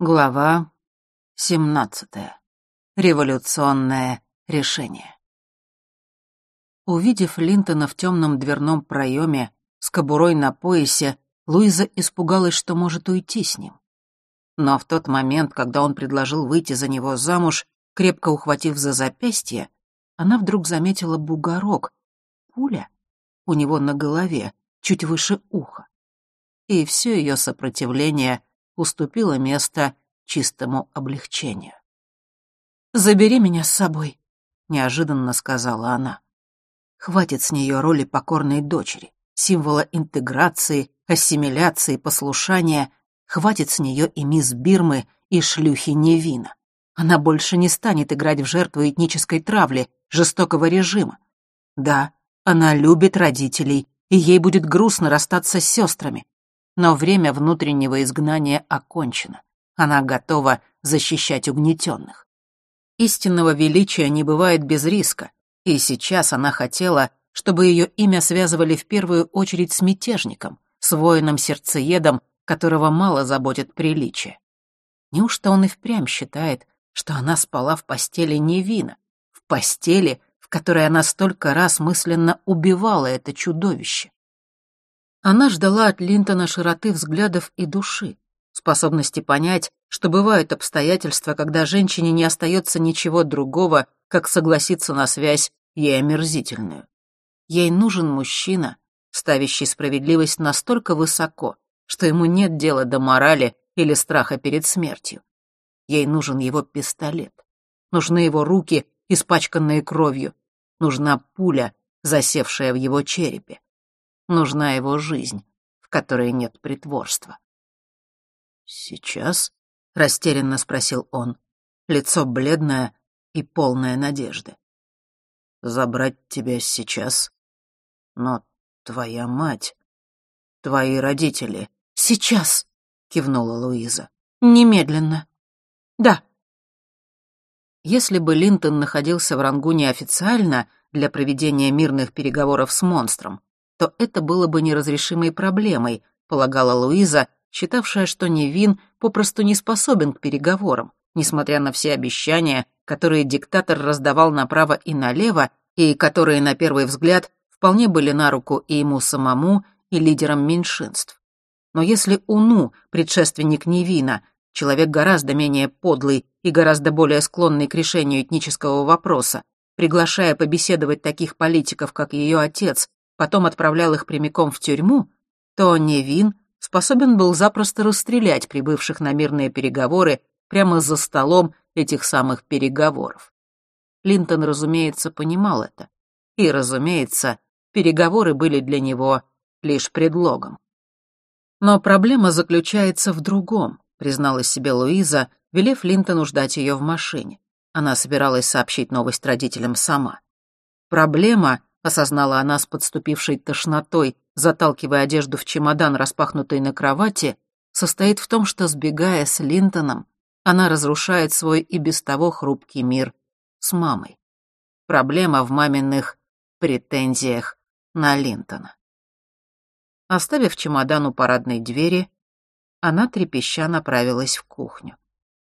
Глава 17. Революционное решение. Увидев Линтона в темном дверном проеме с кобурой на поясе, Луиза испугалась, что может уйти с ним. Но в тот момент, когда он предложил выйти за него замуж, крепко ухватив за запястье, она вдруг заметила бугорок, пуля, у него на голове, чуть выше уха. И все ее сопротивление уступило место чистому облегчению. «Забери меня с собой», — неожиданно сказала она. Хватит с нее роли покорной дочери, символа интеграции, ассимиляции, послушания. Хватит с нее и мисс Бирмы, и шлюхи Невина. Она больше не станет играть в жертву этнической травли, жестокого режима. Да, она любит родителей, и ей будет грустно расстаться с сестрами. Но время внутреннего изгнания окончено. Она готова защищать угнетенных. Истинного величия не бывает без риска, и сейчас она хотела, чтобы ее имя связывали в первую очередь с мятежником, с воином-сердцеедом, которого мало заботит приличие. Неужто он и впрямь считает, что она спала в постели невинно, в постели, в которой она столько раз мысленно убивала это чудовище? Она ждала от Линтона широты взглядов и души, способности понять, что бывают обстоятельства, когда женщине не остается ничего другого, как согласиться на связь ей омерзительную. Ей нужен мужчина, ставящий справедливость настолько высоко, что ему нет дела до морали или страха перед смертью. Ей нужен его пистолет. Нужны его руки, испачканные кровью. Нужна пуля, засевшая в его черепе. Нужна его жизнь, в которой нет притворства. «Сейчас?» — растерянно спросил он. Лицо бледное и полное надежды. «Забрать тебя сейчас? Но твоя мать, твои родители...» «Сейчас!» — кивнула Луиза. «Немедленно. Да». Если бы Линтон находился в Рангуне официально для проведения мирных переговоров с монстром, то это было бы неразрешимой проблемой, полагала Луиза, считавшая, что Невин попросту не способен к переговорам, несмотря на все обещания, которые диктатор раздавал направо и налево, и которые, на первый взгляд, вполне были на руку и ему самому, и лидерам меньшинств. Но если Уну, предшественник Невина, человек гораздо менее подлый и гораздо более склонный к решению этнического вопроса, приглашая побеседовать таких политиков, как ее отец, потом отправлял их прямиком в тюрьму, то Невин способен был запросто расстрелять прибывших на мирные переговоры прямо за столом этих самых переговоров. Линтон, разумеется, понимал это. И, разумеется, переговоры были для него лишь предлогом. Но проблема заключается в другом, призналась себе Луиза, велев Линтону ждать ее в машине. Она собиралась сообщить новость родителям сама. Проблема, осознала она с подступившей тошнотой, заталкивая одежду в чемодан, распахнутый на кровати, состоит в том, что, сбегая с Линтоном, она разрушает свой и без того хрупкий мир с мамой. Проблема в маминых претензиях на Линтона. Оставив чемодан у парадной двери, она трепеща направилась в кухню.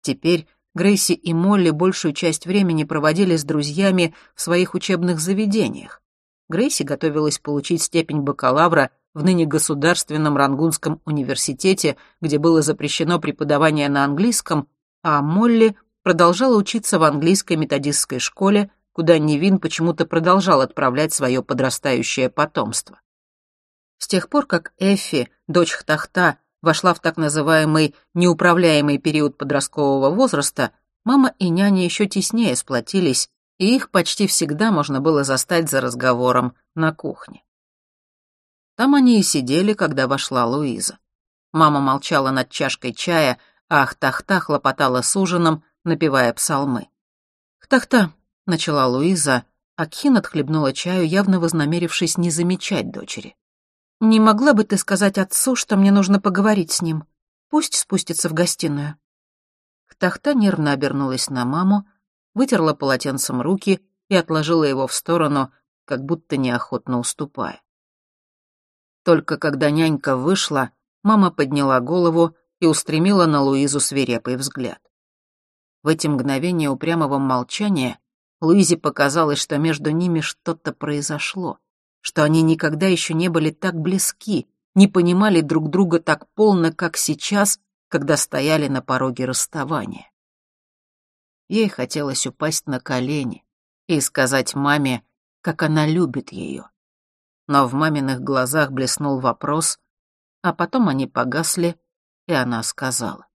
Теперь Грейси и Молли большую часть времени проводили с друзьями в своих учебных заведениях. Грейси готовилась получить степень бакалавра в ныне Государственном Рангунском университете, где было запрещено преподавание на английском, а Молли продолжала учиться в английской методистской школе, куда Невин почему-то продолжал отправлять свое подрастающее потомство. С тех пор, как Эффи, дочь Хтахта, вошла в так называемый неуправляемый период подросткового возраста, мама и няня еще теснее сплотились и их почти всегда можно было застать за разговором на кухне. Там они и сидели, когда вошла Луиза. Мама молчала над чашкой чая, а Ахтахта хлопотала с ужином, напевая псалмы. «Хтахта», — начала Луиза, а Кхин отхлебнула чаю, явно вознамерившись не замечать дочери. «Не могла бы ты сказать отцу, что мне нужно поговорить с ним? Пусть спустится в гостиную». Хтахта нервно обернулась на маму, вытерла полотенцем руки и отложила его в сторону, как будто неохотно уступая. Только когда нянька вышла, мама подняла голову и устремила на Луизу свирепый взгляд. В эти мгновения упрямого молчания Луизе показалось, что между ними что-то произошло, что они никогда еще не были так близки, не понимали друг друга так полно, как сейчас, когда стояли на пороге расставания. Ей хотелось упасть на колени и сказать маме, как она любит ее. Но в маминых глазах блеснул вопрос, а потом они погасли, и она сказала.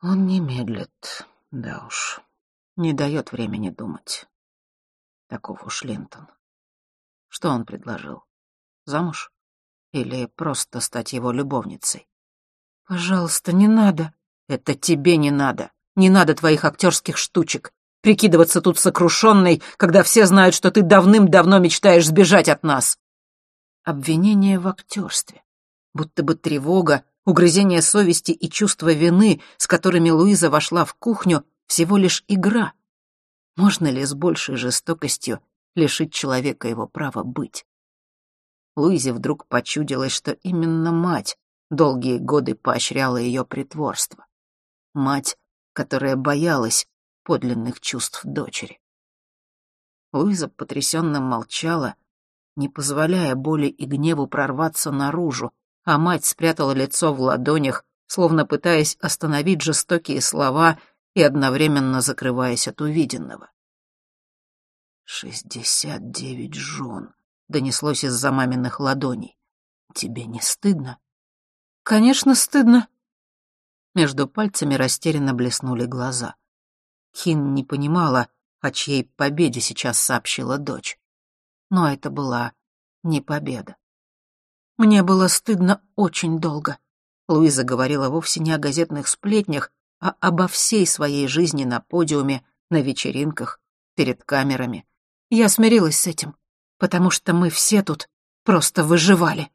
«Он не медлит, да уж, не дает времени думать. Таков уж Линтон. Что он предложил? Замуж? Или просто стать его любовницей? «Пожалуйста, не надо». «Это тебе не надо. Не надо твоих актерских штучек. Прикидываться тут сокрушенной, когда все знают, что ты давным-давно мечтаешь сбежать от нас». Обвинение в актерстве. Будто бы тревога, угрызение совести и чувство вины, с которыми Луиза вошла в кухню, всего лишь игра. Можно ли с большей жестокостью лишить человека его права быть? Луизе вдруг почудилось, что именно мать долгие годы поощряла ее притворство. Мать, которая боялась подлинных чувств дочери. Луиза потрясенно молчала, не позволяя боли и гневу прорваться наружу, а мать спрятала лицо в ладонях, словно пытаясь остановить жестокие слова и одновременно закрываясь от увиденного. «Шестьдесят девять жен», — донеслось из-за маминых ладоней. «Тебе не стыдно?» «Конечно, стыдно». Между пальцами растерянно блеснули глаза. Хин не понимала, о чьей победе сейчас сообщила дочь. Но это была не победа. «Мне было стыдно очень долго», — Луиза говорила вовсе не о газетных сплетнях, а обо всей своей жизни на подиуме, на вечеринках, перед камерами. Я смирилась с этим, потому что мы все тут просто выживали.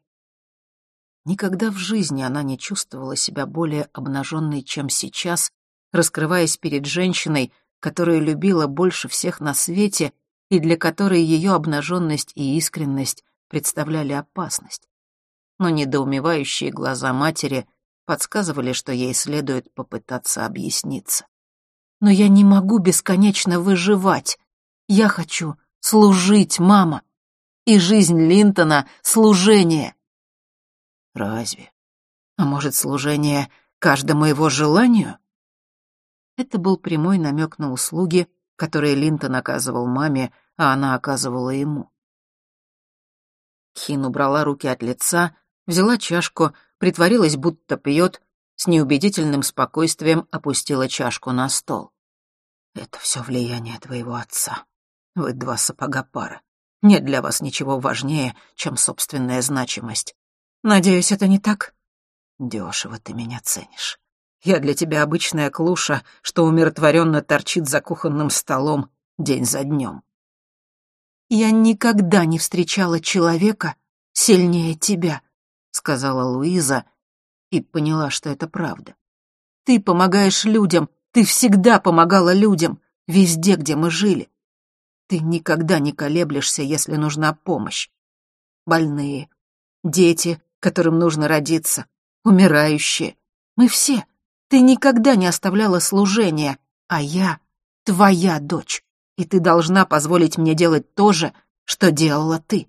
Никогда в жизни она не чувствовала себя более обнаженной, чем сейчас, раскрываясь перед женщиной, которую любила больше всех на свете и для которой ее обнаженность и искренность представляли опасность. Но недоумевающие глаза матери подсказывали, что ей следует попытаться объясниться. «Но я не могу бесконечно выживать. Я хочу служить, мама. И жизнь Линтона — служение. Разве? А может, служение каждому его желанию? Это был прямой намек на услуги, которые Линтон оказывал маме, а она оказывала ему. Хин убрала руки от лица, взяла чашку, притворилась, будто пьет, с неубедительным спокойствием опустила чашку на стол. «Это все влияние твоего отца. Вы два сапога пара. Нет для вас ничего важнее, чем собственная значимость. Надеюсь, это не так? Дешево ты меня ценишь. Я для тебя обычная клуша, что умиротворенно торчит за кухонным столом день за днем. Я никогда не встречала человека сильнее тебя, сказала Луиза и поняла, что это правда. Ты помогаешь людям, ты всегда помогала людям, везде, где мы жили. Ты никогда не колеблешься, если нужна помощь. Больные, дети, которым нужно родиться, умирающие. Мы все. Ты никогда не оставляла служения, а я твоя дочь, и ты должна позволить мне делать то же, что делала ты.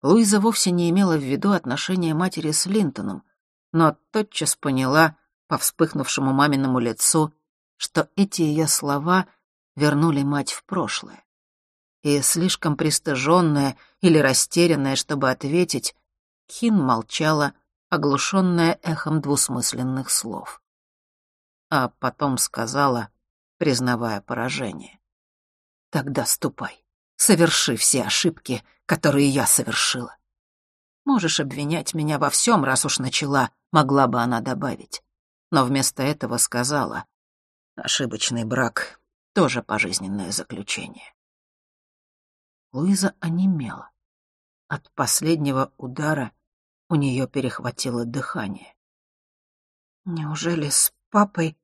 Луиза вовсе не имела в виду отношения матери с Линтоном, но тотчас поняла по вспыхнувшему маминому лицу, что эти ее слова вернули мать в прошлое. И слишком пристыженная или растерянная, чтобы ответить, Хин молчала, оглушенная эхом двусмысленных слов. А потом сказала, признавая поражение. «Тогда ступай, соверши все ошибки, которые я совершила. Можешь обвинять меня во всем, раз уж начала, могла бы она добавить. Но вместо этого сказала, ошибочный брак — тоже пожизненное заключение». Луиза онемела. От последнего удара у нее перехватило дыхание. «Неужели с папой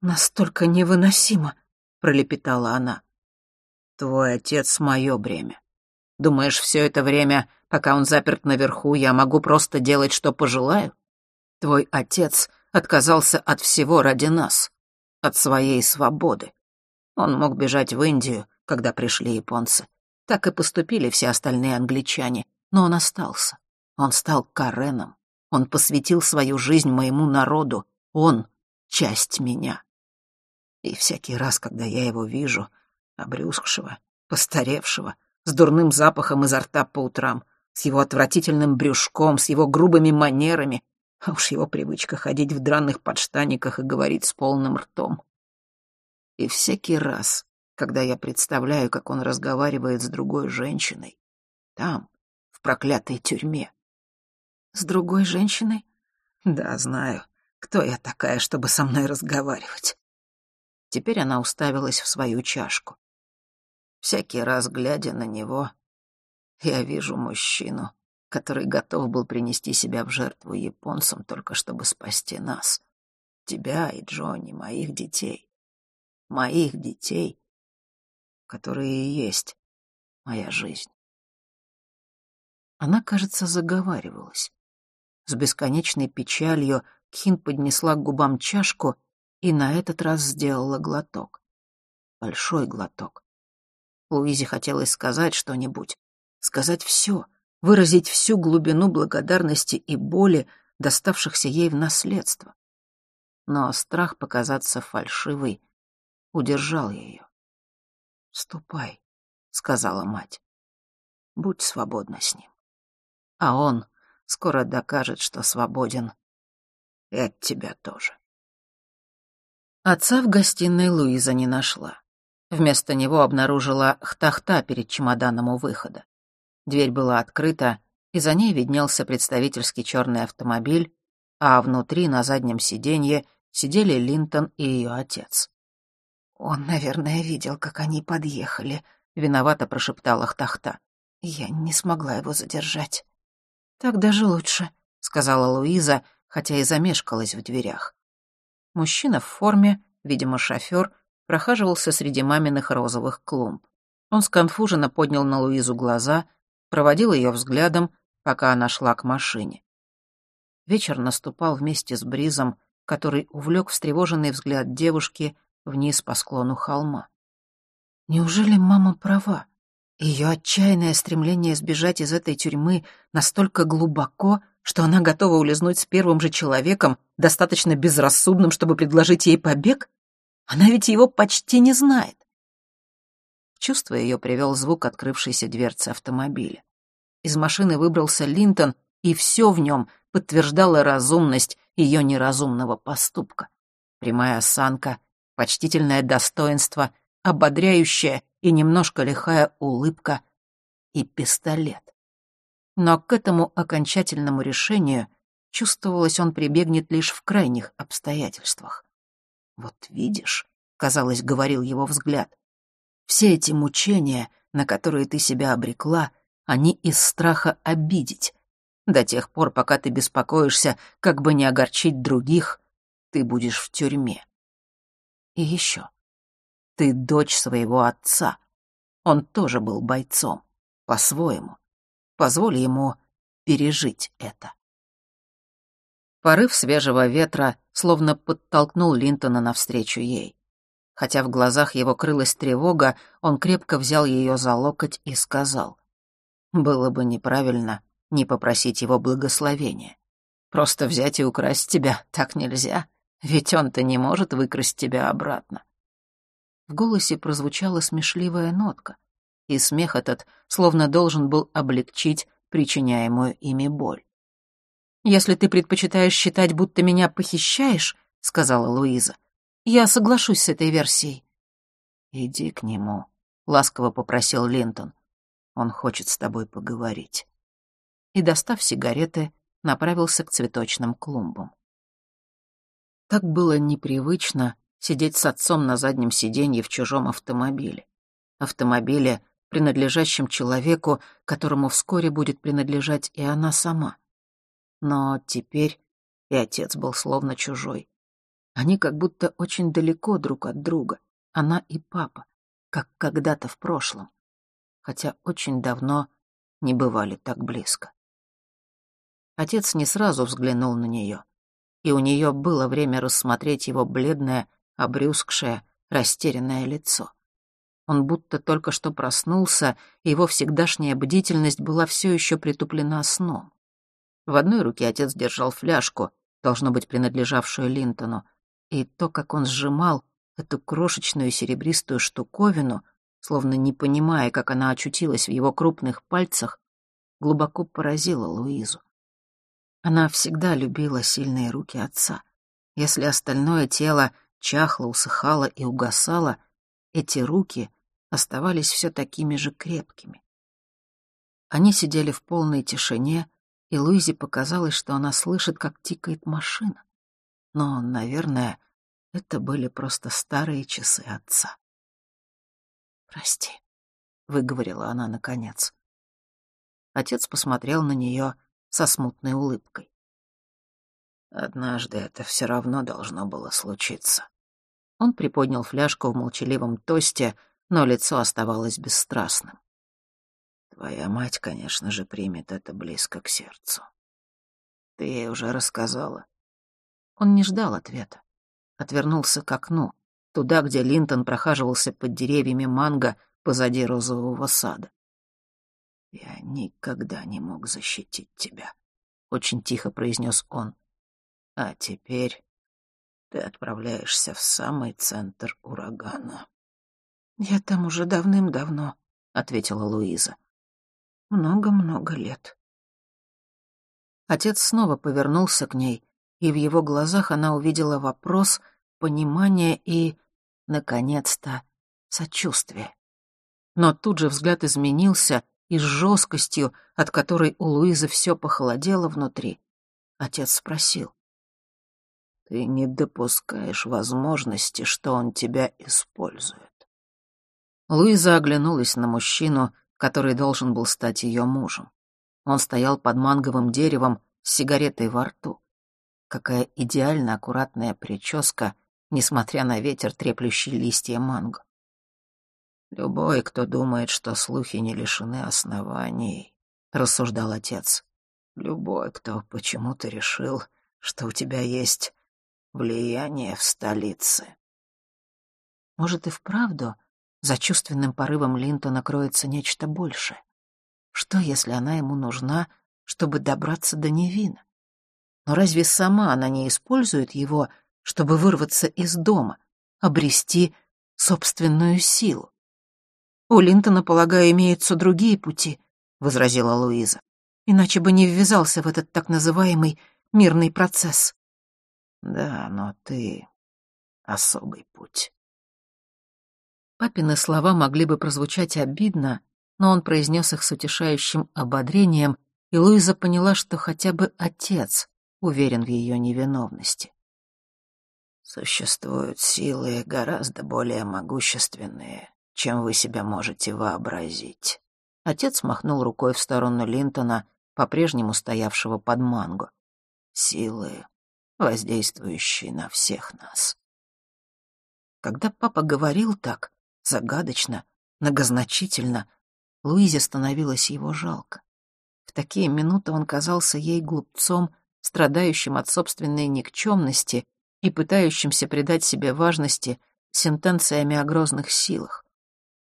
настолько невыносимо?» — пролепетала она. «Твой отец — мое бремя. Думаешь, все это время, пока он заперт наверху, я могу просто делать, что пожелаю? Твой отец отказался от всего ради нас, от своей свободы. Он мог бежать в Индию, когда пришли японцы. Так и поступили все остальные англичане, но он остался. Он стал Кареном. Он посвятил свою жизнь моему народу. Он — часть меня. И всякий раз, когда я его вижу, обрюзгшего, постаревшего, с дурным запахом изо рта по утрам, с его отвратительным брюшком, с его грубыми манерами, а уж его привычка ходить в дранных подштаниках и говорить с полным ртом. И всякий раз, когда я представляю, как он разговаривает с другой женщиной, там, в проклятой тюрьме. С другой женщиной? Да, знаю. Кто я такая, чтобы со мной разговаривать? Теперь она уставилась в свою чашку. Всякий раз, глядя на него, я вижу мужчину, который готов был принести себя в жертву японцам только чтобы спасти нас. Тебя и Джонни, моих детей. Моих детей, которые и есть моя жизнь. Она, кажется, заговаривалась. С бесконечной печалью Кхин поднесла к губам чашку и на этот раз сделала глоток. Большой глоток. Луизе хотелось сказать что-нибудь, сказать все, выразить всю глубину благодарности и боли, доставшихся ей в наследство. Но страх показаться фальшивой удержал ее. «Ступай», — сказала мать. «Будь свободна с ним. А он скоро докажет, что свободен и от тебя тоже». Отца в гостиной Луиза не нашла. Вместо него обнаружила хтахта перед чемоданом у выхода. Дверь была открыта, и за ней виднелся представительский черный автомобиль, а внутри, на заднем сиденье, сидели Линтон и ее отец. «Он, наверное, видел, как они подъехали», — виновато прошептала Хтахта. «Я не смогла его задержать». «Так даже лучше», — сказала Луиза, хотя и замешкалась в дверях. Мужчина в форме, видимо, шофер, прохаживался среди маминых розовых клумб. Он сконфуженно поднял на Луизу глаза, проводил ее взглядом, пока она шла к машине. Вечер наступал вместе с бризом, который увлек встревоженный взгляд девушки вниз по склону холма. Неужели мама права? Ее отчаянное стремление сбежать из этой тюрьмы настолько глубоко, что она готова улизнуть с первым же человеком, достаточно безрассудным, чтобы предложить ей побег? Она ведь его почти не знает. Чувство ее привел звук открывшейся дверцы автомобиля. Из машины выбрался Линтон, и все в нем подтверждало разумность ее неразумного поступка. Прямая осанка, почтительное достоинство, ободряющая и немножко лихая улыбка и пистолет. Но к этому окончательному решению, чувствовалось, он прибегнет лишь в крайних обстоятельствах. «Вот видишь», — казалось, говорил его взгляд, «все эти мучения, на которые ты себя обрекла, они из страха обидеть. До тех пор, пока ты беспокоишься, как бы не огорчить других, ты будешь в тюрьме. И еще. Ты дочь своего отца. Он тоже был бойцом, по-своему. Позволь ему пережить это. Порыв свежего ветра словно подтолкнул Линтона навстречу ей. Хотя в глазах его крылась тревога, он крепко взял ее за локоть и сказал. «Было бы неправильно не попросить его благословения. Просто взять и украсть тебя так нельзя, ведь он-то не может выкрасть тебя обратно». В голосе прозвучала смешливая нотка, и смех этот словно должен был облегчить причиняемую ими боль. «Если ты предпочитаешь считать, будто меня похищаешь», — сказала Луиза, — «я соглашусь с этой версией». «Иди к нему», — ласково попросил Линтон. «Он хочет с тобой поговорить». И, достав сигареты, направился к цветочным клумбам. Так было непривычно сидеть с отцом на заднем сиденье в чужом автомобиле. Автомобиле, принадлежащем человеку, которому вскоре будет принадлежать и она сама. Но теперь и отец был словно чужой. Они как будто очень далеко друг от друга, она и папа, как когда-то в прошлом, хотя очень давно не бывали так близко. Отец не сразу взглянул на нее, и у нее было время рассмотреть его бледное, обрюзгшее, растерянное лицо. Он будто только что проснулся, и его всегдашняя бдительность была все еще притуплена сном. В одной руке отец держал фляжку, должно быть, принадлежавшую Линтону, и то, как он сжимал эту крошечную серебристую штуковину, словно не понимая, как она очутилась в его крупных пальцах, глубоко поразило Луизу. Она всегда любила сильные руки отца. Если остальное тело чахло, усыхало и угасало, эти руки оставались все такими же крепкими. Они сидели в полной тишине, и Луизе показалось, что она слышит, как тикает машина. Но, наверное, это были просто старые часы отца. «Прости», — выговорила она наконец. Отец посмотрел на нее со смутной улыбкой. «Однажды это все равно должно было случиться». Он приподнял фляжку в молчаливом тосте, но лицо оставалось бесстрастным. Твоя мать, конечно же, примет это близко к сердцу. Ты ей уже рассказала? Он не ждал ответа. Отвернулся к окну, туда, где Линтон прохаживался под деревьями манго позади розового сада. «Я никогда не мог защитить тебя», — очень тихо произнес он. «А теперь ты отправляешься в самый центр урагана». «Я там уже давным-давно», — ответила Луиза. «Много-много лет». Отец снова повернулся к ней, и в его глазах она увидела вопрос, понимание и, наконец-то, сочувствие. Но тут же взгляд изменился, и с жесткостью, от которой у Луизы все похолодело внутри, отец спросил. «Ты не допускаешь возможности, что он тебя использует?» Луиза оглянулась на мужчину, который должен был стать ее мужем. Он стоял под манговым деревом с сигаретой во рту. Какая идеально аккуратная прическа, несмотря на ветер, треплющий листья манго. «Любой, кто думает, что слухи не лишены оснований», — рассуждал отец. «Любой, кто почему-то решил, что у тебя есть влияние в столице». Может, и вправду за чувственным порывом Линтона кроется нечто большее. Что, если она ему нужна, чтобы добраться до Невина? Но разве сама она не использует его, чтобы вырваться из дома, обрести собственную силу? У Линтона, полагаю, имеются другие пути, — возразила Луиза. Иначе бы не ввязался в этот так называемый мирный процесс. Да, но ты — особый путь. Папины слова могли бы прозвучать обидно, но он произнес их с утешающим ободрением, и Луиза поняла, что хотя бы отец уверен в ее невиновности. Существуют силы гораздо более могущественные, чем вы себя можете вообразить. Отец махнул рукой в сторону Линтона, по-прежнему стоявшего под манго. Силы, воздействующие на всех нас. Когда папа говорил так, загадочно, многозначительно. Луизе становилось его жалко. В такие минуты он казался ей глупцом, страдающим от собственной никчемности и пытающимся придать себе важности сентенциями о грозных силах.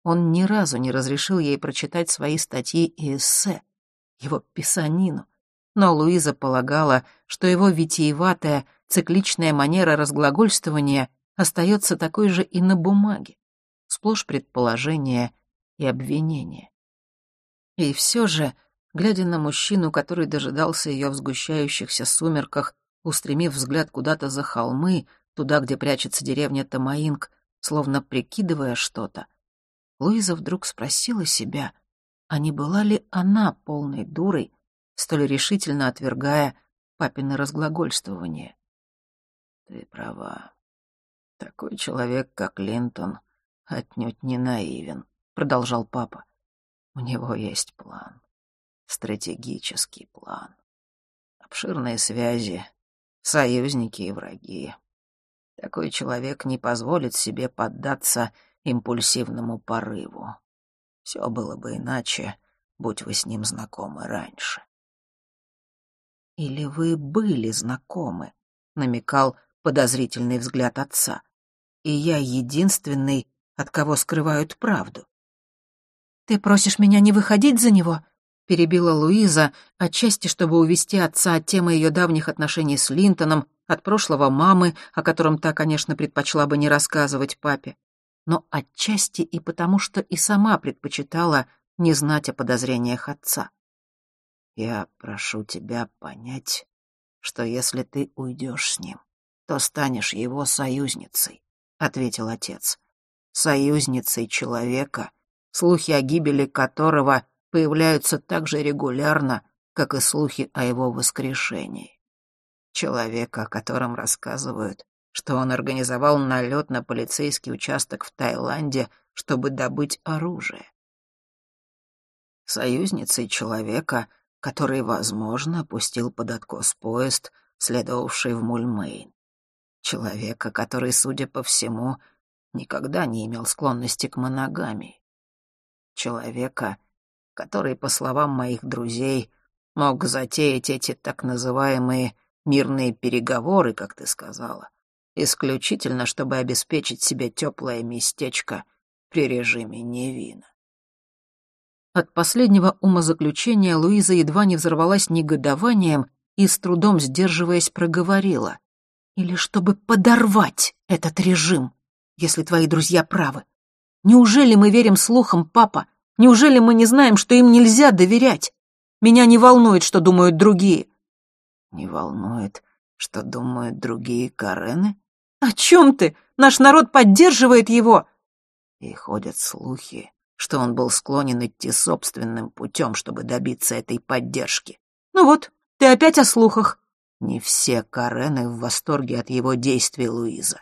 Он ни разу не разрешил ей прочитать свои статьи и эссе, его писанину, но Луиза полагала, что его витиеватая, цикличная манера разглагольствования остается такой же и на бумаге сплошь предположения и обвинения. И все же, глядя на мужчину, который дожидался ее в сгущающихся сумерках, устремив взгляд куда-то за холмы, туда, где прячется деревня Тамаинг, словно прикидывая что-то, Луиза вдруг спросила себя, а не была ли она полной дурой, столь решительно отвергая папины разглагольствование. «Ты права. Такой человек, как Линтон, отнюдь не наивен», — продолжал папа. «У него есть план. Стратегический план. Обширные связи, союзники и враги. Такой человек не позволит себе поддаться импульсивному порыву. Все было бы иначе, будь вы с ним знакомы раньше. Или вы были знакомы, — намекал подозрительный взгляд отца. «И я единственный, от кого скрывают правду». «Ты просишь меня не выходить за него?» — перебила Луиза, отчасти чтобы увести отца от темы ее давних отношений с Линтоном, от прошлого мамы, о котором та, конечно, предпочла бы не рассказывать папе, но отчасти и потому, что и сама предпочитала не знать о подозрениях отца. «Я прошу тебя понять, что если ты уйдешь с ним, то станешь его союзницей», — ответил отец. «Союзницей человека, слухи о гибели которого появляются так же регулярно, как и слухи о его воскрешении. Человека, о котором рассказывают, что он организовал налет на полицейский участок в Таиланде, чтобы добыть оружие. Союзницей человека, который, возможно, пустил под откос поезд, следовавший в Мульмейн. Человека, который, судя по всему, никогда не имел склонности к моногамии. Человека, который, по словам моих друзей, мог затеять эти так называемые мирные переговоры, как ты сказала, исключительно чтобы обеспечить себе теплое местечко при режиме Невина. От последнего умозаключения Луиза едва не взорвалась негодованием и, с трудом сдерживаясь, проговорила. «Или чтобы подорвать этот режим, если твои друзья правы. Неужели мы верим слухам, папа? Неужели мы не знаем, что им нельзя доверять? Меня не волнует, что думают другие». «Не волнует, что думают другие Карены?» «О чем ты? Наш народ поддерживает его!» И ходят слухи, что он был склонен идти собственным путем, чтобы добиться этой поддержки. «Ну вот, ты опять о слухах». Не все Карены в восторге от его действий, Луиза.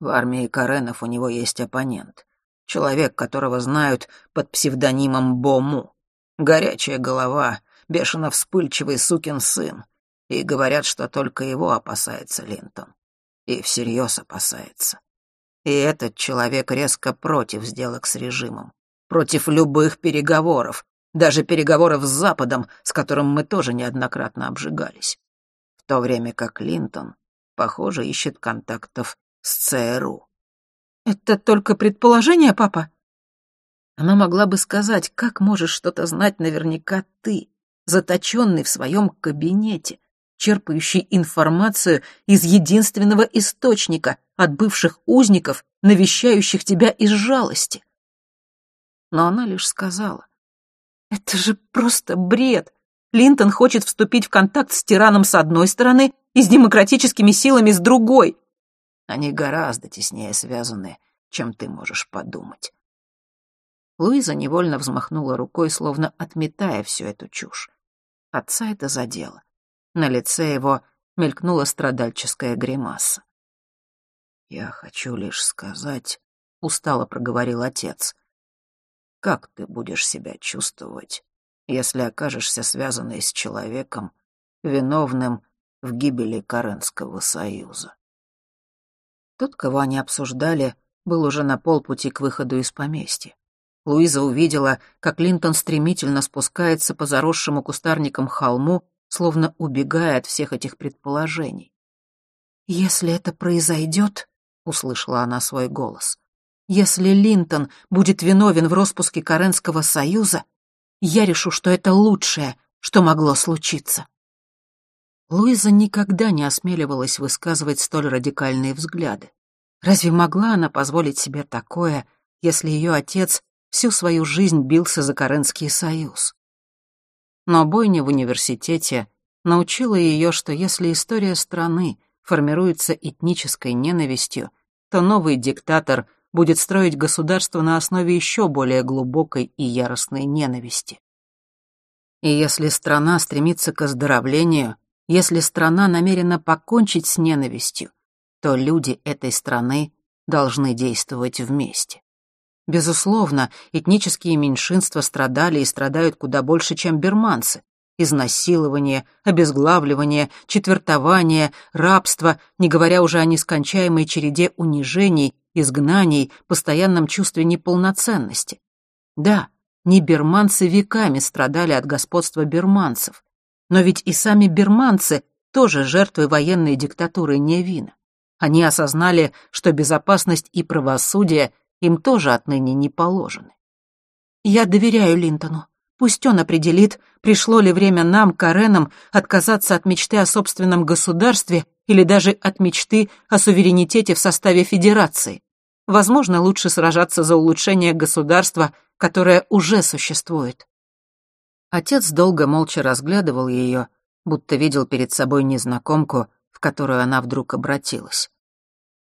В армии Каренов у него есть оппонент. Человек, которого знают под псевдонимом Бому. Горячая голова, бешено вспыльчивый сукин сын. И говорят, что только его опасается Линтон. И всерьез опасается. И этот человек резко против сделок с режимом, против любых переговоров, даже переговоров с Западом, с которым мы тоже неоднократно обжигались. В то время как Клинтон, похоже, ищет контактов с ЦРУ. «Это только предположение, папа?» Она могла бы сказать, как можешь что-то знать наверняка ты, заточенный в своем кабинете, черпающий информацию из единственного источника от бывших узников, навещающих тебя из жалости. Но она лишь сказала, «Это же просто бред. Линтон хочет вступить в контакт с тираном с одной стороны и с демократическими силами с другой. Они гораздо теснее связаны, чем ты можешь подумать». Луиза невольно взмахнула рукой, словно отметая всю эту чушь. Отца это задело. На лице его мелькнула страдальческая гримаса. «Я хочу лишь сказать», — устало проговорил отец, «как ты будешь себя чувствовать, если окажешься связанной с человеком, виновным в гибели Каренского союза?» Тот, кого они обсуждали, был уже на полпути к выходу из поместья. Луиза увидела, как Линтон стремительно спускается по заросшему кустарникам холму словно убегая от всех этих предположений. «Если это произойдет», — услышала она свой голос, «если Линтон будет виновен в распуске Каренского союза, я решу, что это лучшее, что могло случиться». Луиза никогда не осмеливалась высказывать столь радикальные взгляды. Разве могла она позволить себе такое, если ее отец всю свою жизнь бился за Каренский союз? Но бойня в университете научила ее, что если история страны формируется этнической ненавистью, то новый диктатор будет строить государство на основе еще более глубокой и яростной ненависти. И если страна стремится к оздоровлению, если страна намерена покончить с ненавистью, то люди этой страны должны действовать вместе. Безусловно, этнические меньшинства страдали и страдают куда больше, чем берманцы. Изнасилование, обезглавливание, четвертование, рабство, не говоря уже о нескончаемой череде унижений, изгнаний, постоянном чувстве неполноценности. Да, не берманцы веками страдали от господства берманцев. Но ведь и сами берманцы тоже жертвы военной диктатуры Невина. Они осознали, что безопасность и правосудие им тоже отныне не положены. Я доверяю Линтону. Пусть он определит, пришло ли время нам, Каренам, отказаться от мечты о собственном государстве или даже от мечты о суверенитете в составе Федерации. Возможно, лучше сражаться за улучшение государства, которое уже существует. Отец долго молча разглядывал ее, будто видел перед собой незнакомку, в которую она вдруг обратилась.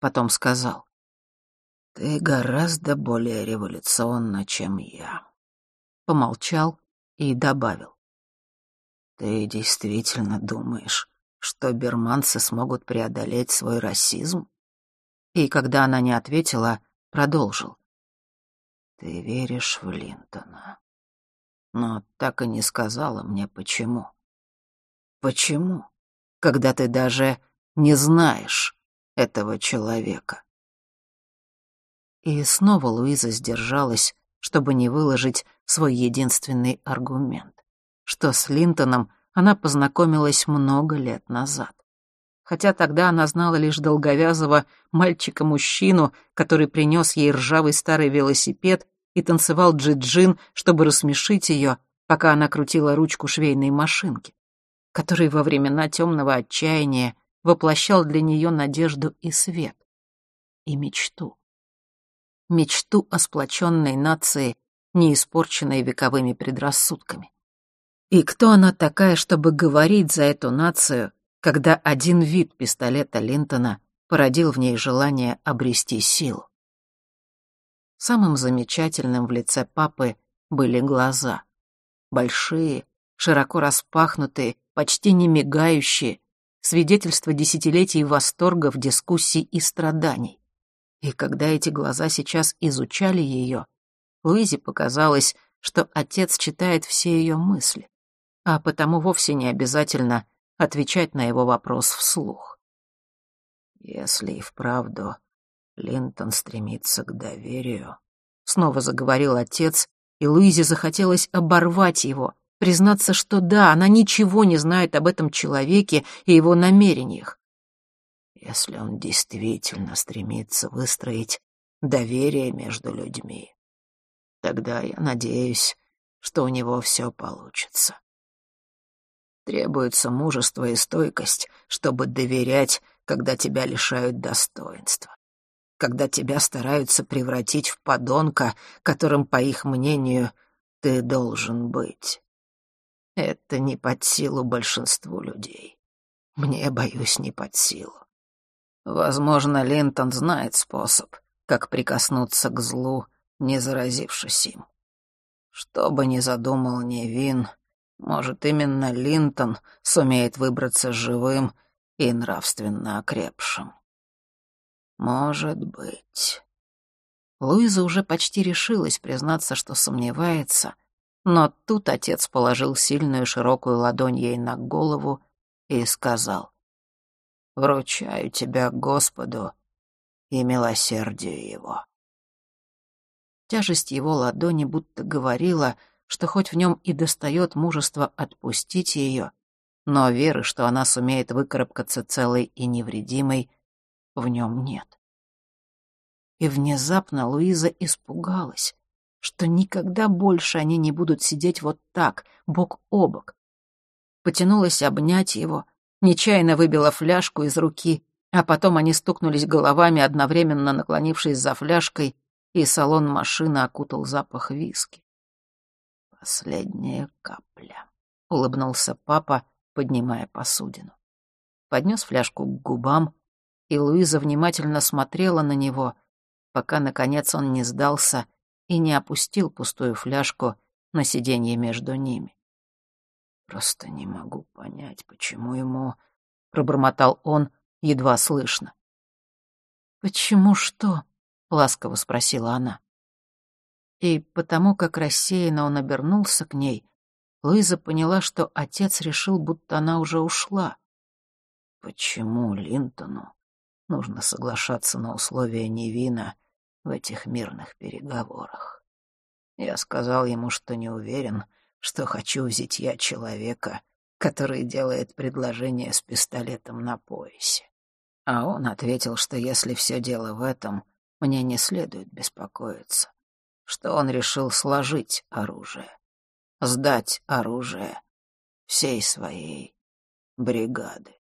Потом сказал, «Ты гораздо более революционна, чем я». Помолчал и добавил, «Ты действительно думаешь, что берманцы смогут преодолеть свой расизм?» И когда она не ответила, продолжил. «Ты веришь в Линтона, но так и не сказала мне, почему. Почему, когда ты даже не знаешь этого человека?» И снова Луиза сдержалась, чтобы не выложить свой единственный аргумент, что с Линтоном она познакомилась много лет назад. Хотя тогда она знала лишь долговязого мальчика-мужчину, который принес ей ржавый старый велосипед и танцевал джиджин, чтобы рассмешить ее, пока она крутила ручку швейной машинки, который во времена темного отчаяния воплощал для нее надежду и свет, и мечту мечту о сплоченной нации, не испорченной вековыми предрассудками. И кто она такая, чтобы говорить за эту нацию, когда один вид пистолета Линтона породил в ней желание обрести силу? Самым замечательным в лице папы были глаза. Большие, широко распахнутые, почти не мигающие, свидетельство десятилетий восторгов, дискуссий и страданий. И когда эти глаза сейчас изучали ее, Луизе показалось, что отец читает все ее мысли, а потому вовсе не обязательно отвечать на его вопрос вслух. «Если и вправду Линтон стремится к доверию», — снова заговорил отец, и Луизе захотелось оборвать его, признаться, что да, она ничего не знает об этом человеке и его намерениях, если он действительно стремится выстроить доверие между людьми. Тогда я надеюсь, что у него все получится. Требуется мужество и стойкость, чтобы доверять, когда тебя лишают достоинства, когда тебя стараются превратить в подонка, которым, по их мнению, ты должен быть. Это не под силу большинству людей. Мне, боюсь, не под силу. Возможно, Линтон знает способ, как прикоснуться к злу, не заразившись им. Что бы ни задумал Невин, может, именно Линтон сумеет выбраться живым и нравственно окрепшим. Может быть. Луиза уже почти решилась признаться, что сомневается, но тут отец положил сильную широкую ладонь ей на голову и сказал, Вручаю тебя Господу и милосердию Его». Тяжесть его ладони будто говорила, что хоть в нем и достает мужество отпустить ее, но веры, что она сумеет выкарабкаться целой и невредимой, в нем нет. И внезапно Луиза испугалась, что никогда больше они не будут сидеть вот так, бок о бок. Потянулась обнять его, нечаянно выбила фляжку из руки, а потом они стукнулись головами, одновременно наклонившись за фляжкой, и салон машины окутал запах виски. «Последняя капля», — улыбнулся папа, поднимая посудину. Поднес фляжку к губам, и Луиза внимательно смотрела на него, пока, наконец, он не сдался и не опустил пустую фляжку на сиденье между ними. Просто не могу понять, почему ему...» — пробормотал он, едва слышно. «Почему что?» — ласково спросила она. И потому как рассеянно он обернулся к ней, Луиза поняла, что отец решил, будто она уже ушла. Почему Линтону нужно соглашаться на условия Невина в этих мирных переговорах? Я сказал ему, что не уверен, что хочу взять я человека, который делает предложение с пистолетом на поясе. А он ответил, что если все дело в этом, мне не следует беспокоиться, что он решил сложить оружие, сдать оружие всей своей бригады.